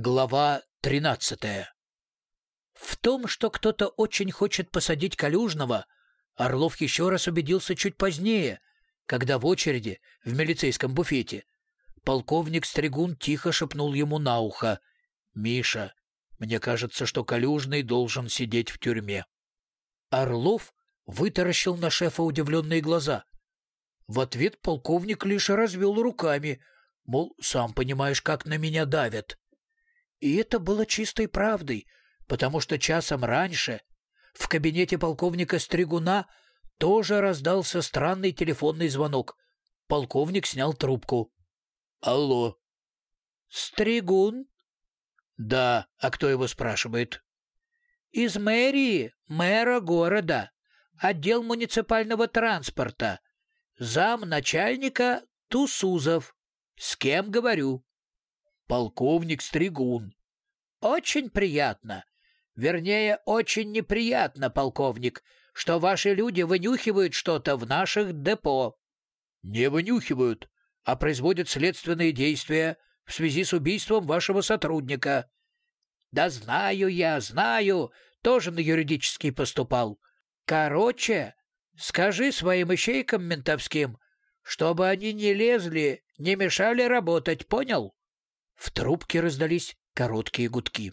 Глава тринадцатая. В том, что кто-то очень хочет посадить Калюжного, Орлов еще раз убедился чуть позднее, когда в очереди в милицейском буфете полковник Стригун тихо шепнул ему на ухо «Миша, мне кажется, что Калюжный должен сидеть в тюрьме». Орлов вытаращил на шефа удивленные глаза. В ответ полковник лишь развел руками, мол, сам понимаешь, как на меня давят. И это было чистой правдой, потому что часом раньше в кабинете полковника Стригуна тоже раздался странный телефонный звонок. Полковник снял трубку. «Алло». «Стригун?» «Да, а кто его спрашивает?» «Из мэрии, мэра города, отдел муниципального транспорта, зам начальника Тусузов. С кем говорю?» полковник Стригун. Очень приятно. Вернее, очень неприятно, полковник, что ваши люди вынюхивают что-то в наших депо. Не вынюхивают, а производят следственные действия в связи с убийством вашего сотрудника. Да знаю я, знаю, тоже на юридический поступал. Короче, скажи своим ищейкам ментовским, чтобы они не лезли, не мешали работать, понял? В трубке раздались короткие гудки.